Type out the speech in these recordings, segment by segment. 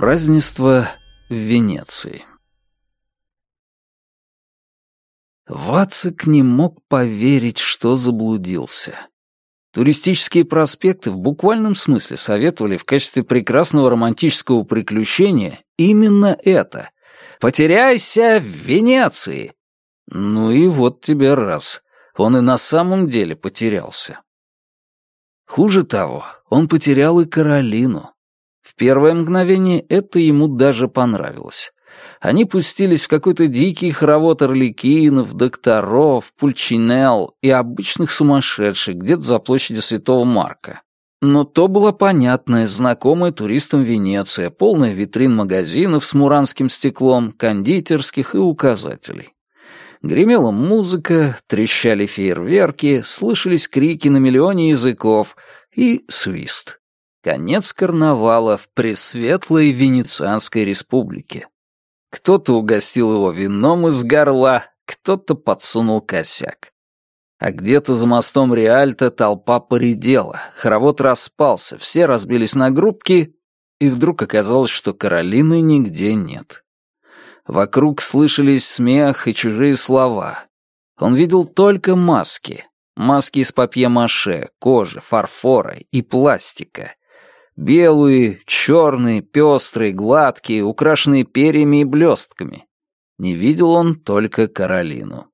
Празднество в Венеции. Вацик не мог поверить, что заблудился. Туристические проспекты в буквальном смысле советовали в качестве прекрасного романтического приключения именно это. «Потеряйся в Венеции!» Ну и вот тебе раз. Он и на самом деле потерялся. Хуже того, он потерял и Каролину. В первое мгновение это ему даже понравилось. Они пустились в какой-то дикий хоровод орликинов, докторов, пульчинел и обычных сумасшедших где-то за площадью Святого Марка. Но то была понятная, знакомая туристам Венеция, полная витрин магазинов с муранским стеклом, кондитерских и указателей. Гремела музыка, трещали фейерверки, слышались крики на миллионе языков и свист. Конец карнавала в Пресветлой Венецианской республике. Кто-то угостил его вином из горла, кто-то подсунул косяк. А где-то за мостом Реальто толпа поредела, хоровод распался, все разбились на группки, и вдруг оказалось, что Каролины нигде нет. Вокруг слышались смех и чужие слова. Он видел только маски. Маски из папье-маше, кожи, фарфора и пластика. Белые, черные, пестрые, гладкие, украшенные перьями и блестками. Не видел он только Каролину.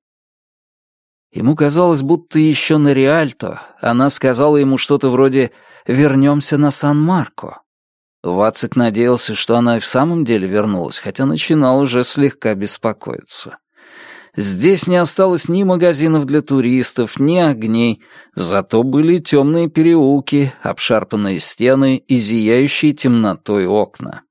Ему казалось, будто еще на Риальто она сказала ему что-то вроде «Вернемся на Сан-Марко». Вацик надеялся, что она и в самом деле вернулась, хотя начинал уже слегка беспокоиться. Здесь не осталось ни магазинов для туристов, ни огней, зато были темные переулки, обшарпанные стены и зияющие темнотой окна.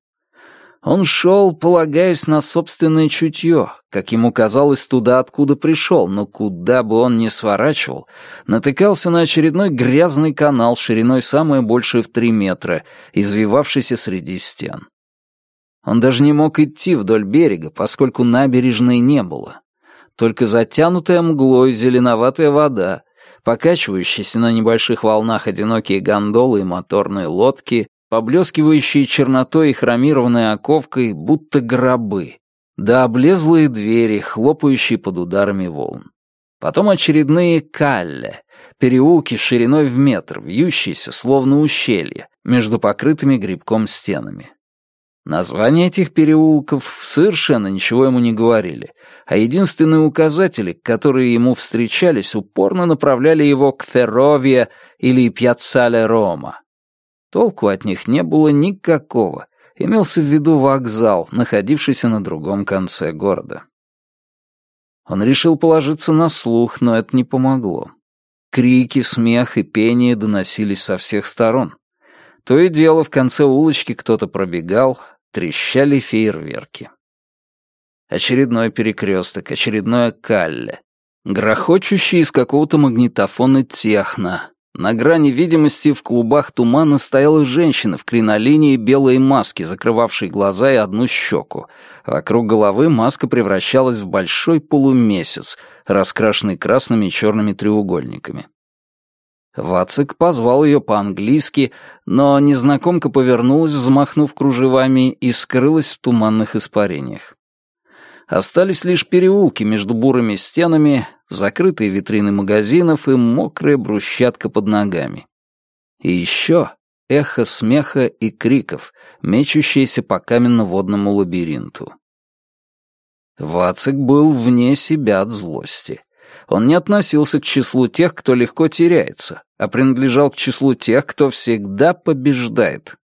Он шел, полагаясь на собственное чутье, как ему казалось, туда, откуда пришел, но куда бы он ни сворачивал, натыкался на очередной грязный канал шириной самое большее в три метра, извивавшийся среди стен. Он даже не мог идти вдоль берега, поскольку набережной не было только затянутая мглой зеленоватая вода, покачивающиеся на небольших волнах одинокие гондолы и моторные лодки, поблескивающие чернотой и хромированной оковкой, будто гробы, да облезлые двери, хлопающие под ударами волн. Потом очередные калле, переулки шириной в метр, вьющиеся, словно ущелья, между покрытыми грибком стенами. Названия этих переулков совершенно ничего ему не говорили, а единственные указатели, которые ему встречались, упорно направляли его к Ферровия или Пьяццале Рома. Толку от них не было никакого, имелся в виду вокзал, находившийся на другом конце города. Он решил положиться на слух, но это не помогло. Крики, смех и пение доносились со всех сторон. То и дело, в конце улочки кто-то пробегал, трещали фейерверки. Очередной перекресток, очередное калле. Грохочущий из какого-то магнитофона техно. На грани видимости в клубах тумана стояла женщина в кринолине и белой маске, закрывавшей глаза и одну щеку. Вокруг головы маска превращалась в большой полумесяц, раскрашенный красными и черными треугольниками. Вацик позвал ее по-английски, но незнакомка повернулась, взмахнув кружевами, и скрылась в туманных испарениях. Остались лишь переулки между бурыми стенами, закрытые витрины магазинов и мокрая брусчатка под ногами. И еще эхо смеха и криков, мечущиеся по каменно-водному лабиринту. Вацик был вне себя от злости. Он не относился к числу тех, кто легко теряется, а принадлежал к числу тех, кто всегда побеждает.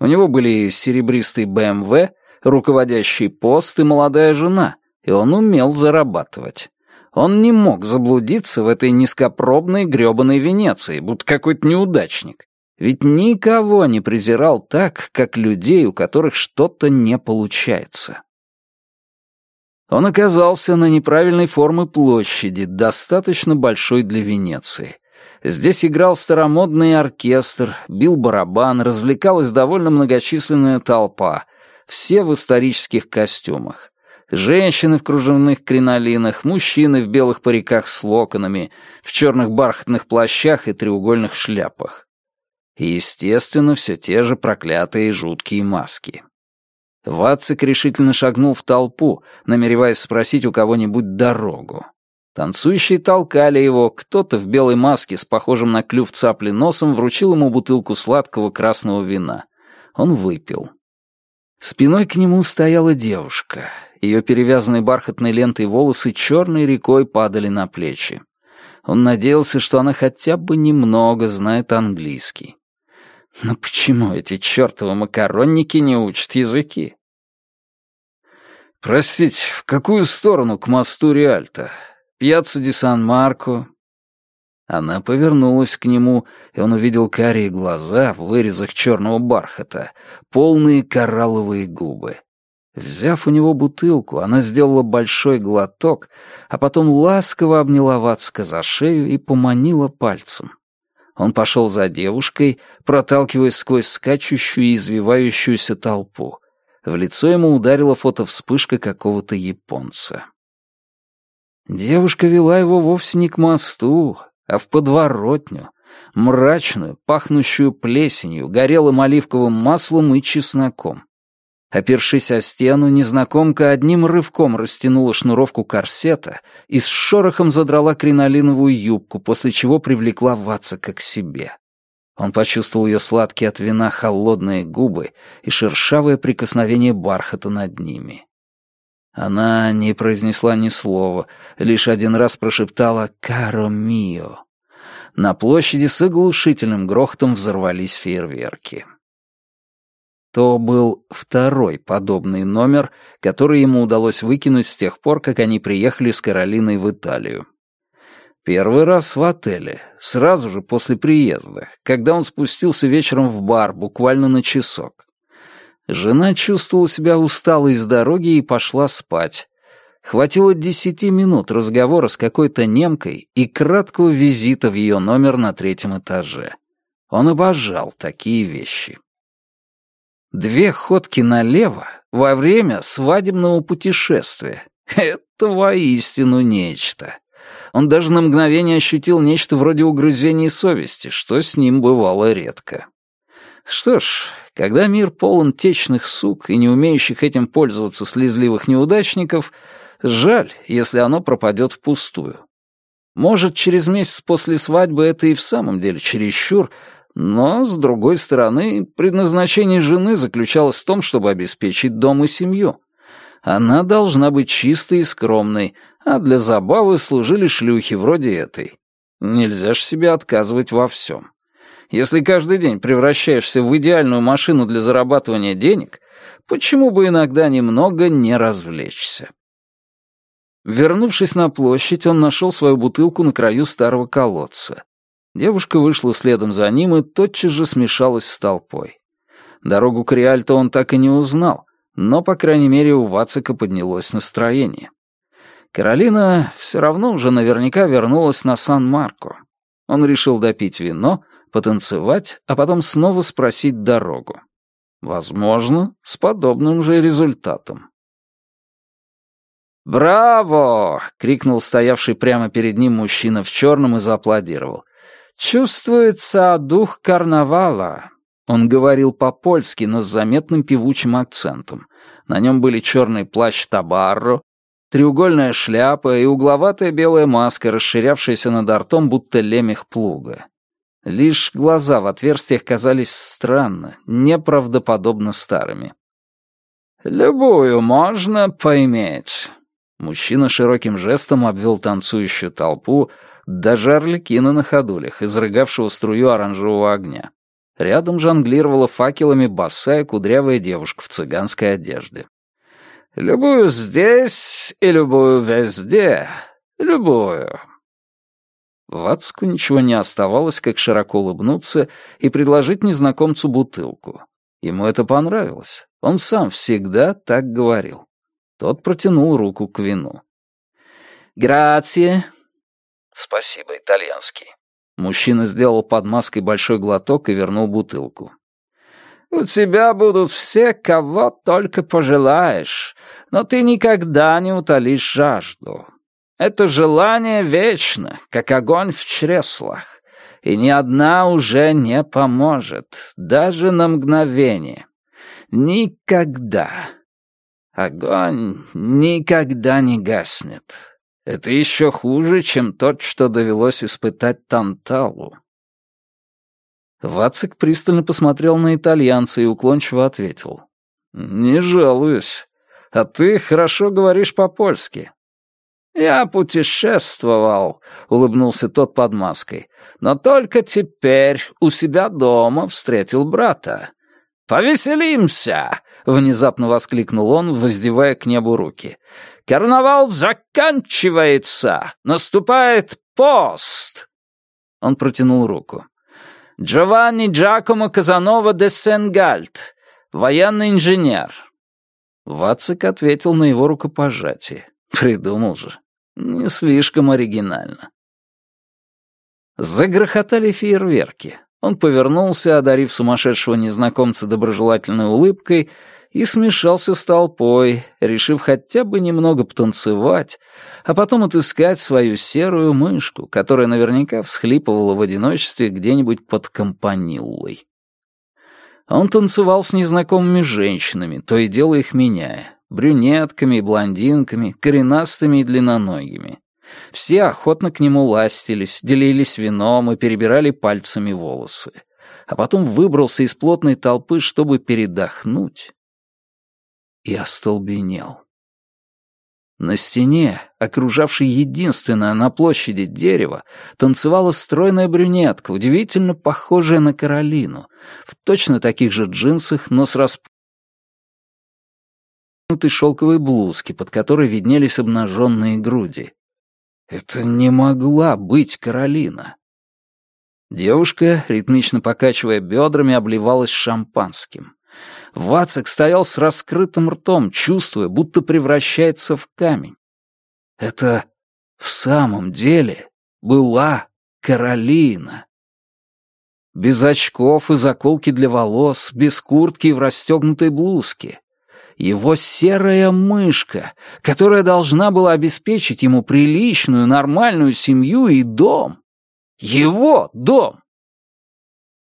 У него были серебристый БМВ, руководящий пост и молодая жена, и он умел зарабатывать. Он не мог заблудиться в этой низкопробной грёбаной Венеции, будто какой-то неудачник. Ведь никого не презирал так, как людей, у которых что-то не получается. Он оказался на неправильной формы площади, достаточно большой для Венеции. Здесь играл старомодный оркестр, бил барабан, развлекалась довольно многочисленная толпа, все в исторических костюмах. Женщины в кружевных кринолинах, мужчины в белых париках с локонами, в черных бархатных плащах и треугольных шляпах. И, естественно, все те же проклятые жуткие маски. Вацик решительно шагнул в толпу, намереваясь спросить у кого-нибудь дорогу. Танцующие толкали его, кто-то в белой маске с похожим на клюв цапли носом вручил ему бутылку сладкого красного вина. Он выпил. Спиной к нему стояла девушка. Ее перевязанные бархатной лентой волосы черной рекой падали на плечи. Он надеялся, что она хотя бы немного знает английский. Но почему эти чертовы макаронники не учат языки? «Простите, в какую сторону к мосту Риальто? Пьяцца ди Сан-Марко?» Она повернулась к нему, и он увидел карие глаза в вырезах черного бархата, полные коралловые губы. Взяв у него бутылку, она сделала большой глоток, а потом ласково обняла Вацка за шею и поманила пальцем. Он пошел за девушкой, проталкиваясь сквозь скачущую и извивающуюся толпу. В лицо ему ударила фотовспышка какого-то японца. Девушка вела его вовсе не к мосту, а в подворотню, мрачную, пахнущую плесенью, горелым оливковым маслом и чесноком. Опершись о стену, незнакомка одним рывком растянула шнуровку корсета и с шорохом задрала кринолиновую юбку, после чего привлекла Вацака к себе. Он почувствовал ее сладкие от вина холодные губы и шершавое прикосновение бархата над ними. Она не произнесла ни слова, лишь один раз прошептала «Каро мио». На площади с оглушительным грохотом взорвались фейерверки. То был второй подобный номер, который ему удалось выкинуть с тех пор, как они приехали с Каролиной в Италию. Первый раз в отеле, сразу же после приезда, когда он спустился вечером в бар, буквально на часок. Жена чувствовала себя усталой с дороги и пошла спать. Хватило десяти минут разговора с какой-то немкой и краткого визита в ее номер на третьем этаже. Он обожал такие вещи. Две ходки налево во время свадебного путешествия. Это воистину нечто. Он даже на мгновение ощутил нечто вроде угрызений совести, что с ним бывало редко. Что ж, когда мир полон течных сук и не умеющих этим пользоваться слезливых неудачников, жаль, если оно пропадет впустую. Может, через месяц после свадьбы это и в самом деле чересчур, но, с другой стороны, предназначение жены заключалось в том, чтобы обеспечить дом и семью. Она должна быть чистой и скромной, а для забавы служили шлюхи вроде этой. Нельзя ж себе отказывать во всем. Если каждый день превращаешься в идеальную машину для зарабатывания денег, почему бы иногда немного не развлечься? Вернувшись на площадь, он нашел свою бутылку на краю старого колодца. Девушка вышла следом за ним и тотчас же смешалась с толпой. Дорогу к Риальто он так и не узнал, но, по крайней мере, у Вацика поднялось настроение. Каролина все равно уже наверняка вернулась на Сан-Марко. Он решил допить вино, потанцевать, а потом снова спросить дорогу. Возможно, с подобным же результатом. «Браво!» — крикнул стоявший прямо перед ним мужчина в черном и зааплодировал. «Чувствуется дух карнавала». Он говорил по-польски, но с заметным певучим акцентом. На нем были черный плащ табарро, треугольная шляпа и угловатая белая маска, расширявшаяся над ртом, будто лемех плуга. Лишь глаза в отверстиях казались странно, неправдоподобно старыми. «Любую можно поиметь». Мужчина широким жестом обвел танцующую толпу, даже Орликина на ходулях, изрыгавшего струю оранжевого огня. Рядом жонглировала факелами босая кудрявая девушка в цыганской одежде. «Любую здесь и любую везде. Любую». Вацку ничего не оставалось, как широко улыбнуться и предложить незнакомцу бутылку. Ему это понравилось. Он сам всегда так говорил. Тот протянул руку к вину. «Грация», «Спасибо, итальянский». Мужчина сделал под маской большой глоток и вернул бутылку. «У тебя будут все, кого только пожелаешь, но ты никогда не утолишь жажду. Это желание вечно, как огонь в чреслах, и ни одна уже не поможет, даже на мгновение. Никогда. Огонь никогда не гаснет. Это еще хуже, чем тот, что довелось испытать Танталу. Вацик пристально посмотрел на итальянца и уклончиво ответил. «Не жалуюсь. А ты хорошо говоришь по-польски». «Я путешествовал», — улыбнулся тот под маской, «но только теперь у себя дома встретил брата. Повеселимся!» — внезапно воскликнул он, воздевая к небу руки. «Карнавал заканчивается! Наступает пост!» Он протянул руку. Джованни Джакомо Казанова де Сенгальд, военный инженер». Вацик ответил на его рукопожатие. Придумал же. Не слишком оригинально. Загрохотали фейерверки. Он повернулся, одарив сумасшедшего незнакомца доброжелательной улыбкой, и смешался с толпой, решив хотя бы немного потанцевать, а потом отыскать свою серую мышку, которая наверняка всхлипывала в одиночестве где-нибудь под компаниллой. Он танцевал с незнакомыми женщинами, то и дело их меняя, брюнетками и блондинками, коренастыми и длинноногими. Все охотно к нему ластились, делились вином и перебирали пальцами волосы. А потом выбрался из плотной толпы, чтобы передохнуть, и остолбенел. На стене, окружавшей единственное на площади дерево, танцевала стройная брюнетка, удивительно похожая на Каролину, в точно таких же джинсах, но с распутной шелковой блузки, под которой виднелись обнаженные груди. Это не могла быть Каролина. Девушка, ритмично покачивая бедрами, обливалась шампанским. Вацак стоял с раскрытым ртом, чувствуя, будто превращается в камень. Это в самом деле была Каролина. Без очков и заколки для волос, без куртки и в расстегнутой блузке. Его серая мышка, которая должна была обеспечить ему приличную, нормальную семью и дом. Его дом.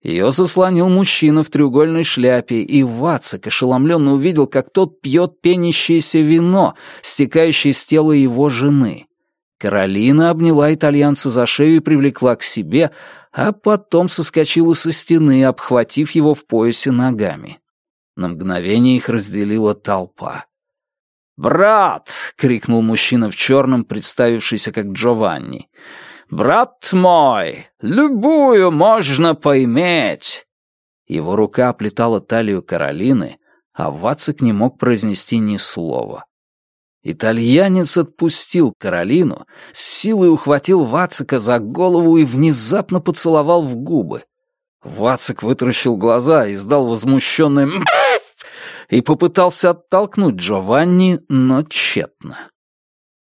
Ее заслонил мужчина в треугольной шляпе, и Вацак ошеломленно увидел, как тот пьет пенящееся вино, стекающее с тела его жены. Каролина обняла итальянца за шею и привлекла к себе, а потом соскочила со стены, обхватив его в поясе ногами. На мгновение их разделила толпа. «Брат!» — крикнул мужчина в черном, представившийся как Джованни. «Брат мой, любую можно поиметь!» Его рука оплетала талию Каролины, а Вацик не мог произнести ни слова. Итальянец отпустил Каролину, с силой ухватил Вацика за голову и внезапно поцеловал в губы. Вацик вытаращил глаза, и издал возмущенный и попытался оттолкнуть Джованни, но тщетно.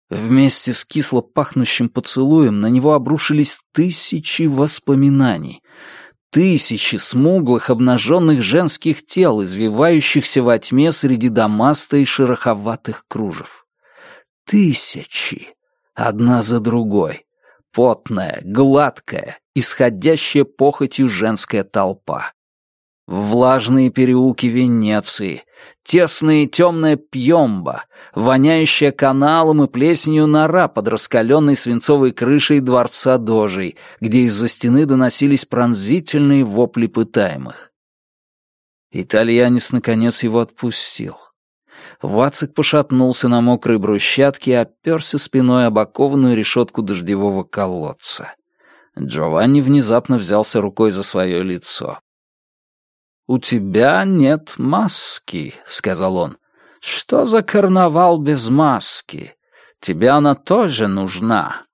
Вместе с кисло пахнущим поцелуем на него обрушились тысячи воспоминаний. Тысячи смуглых обнаженных женских тел, извивающихся во тьме среди дамаста и шероховатых кружев. Тысячи, одна за другой. Потная, гладкая, исходящая похотью женская толпа. Влажные переулки Венеции, тесная и темная пьемба, воняющая каналом и плесенью нора под раскаленной свинцовой крышей дворца Дожей, где из-за стены доносились пронзительные вопли пытаемых. Итальянец, наконец, его отпустил. Вацик пошатнулся на мокрой брусчатке и оперся спиной об окованную решетку дождевого колодца. Джованни внезапно взялся рукой за свое лицо. «У тебя нет маски», — сказал он. «Что за карнавал без маски? Тебе она тоже нужна».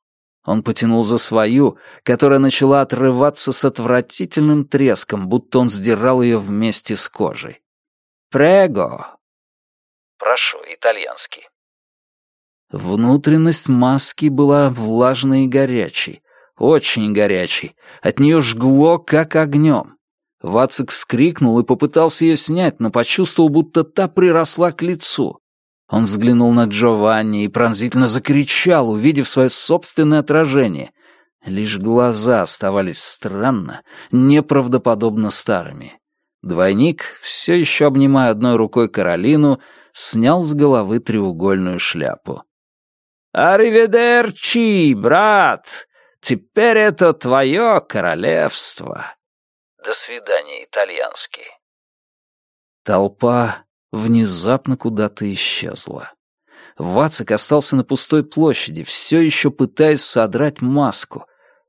Он потянул за свою, которая начала отрываться с отвратительным треском, будто он сдирал ее вместе с кожей. «Прего». «Прошу, итальянский». Внутренность маски была влажной и горячей, очень горячей. От нее жгло, как огнем. Вацик вскрикнул и попытался ее снять, но почувствовал, будто та приросла к лицу. Он взглянул на Джованни и пронзительно закричал, увидев свое собственное отражение. Лишь глаза оставались странно, неправдоподобно старыми. Двойник, все еще обнимая одной рукой Каролину, снял с головы треугольную шляпу. «Ариведерчи, брат! Теперь это твое королевство!» «До свидания, итальянский!» Толпа внезапно куда-то исчезла. Вацик остался на пустой площади, все еще пытаясь содрать маску,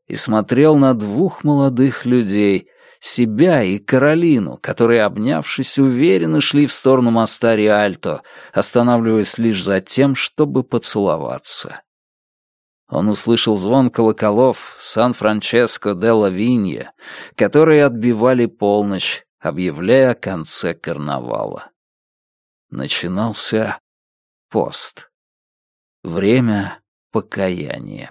и смотрел на двух молодых людей, себя и Каролину, которые, обнявшись, уверенно шли в сторону моста Риальто, останавливаясь лишь за тем, чтобы поцеловаться. Он услышал звон колоколов Сан-Франческо де ла Винья, которые отбивали полночь, объявляя о конце карнавала. Начинался пост. Время покаяния.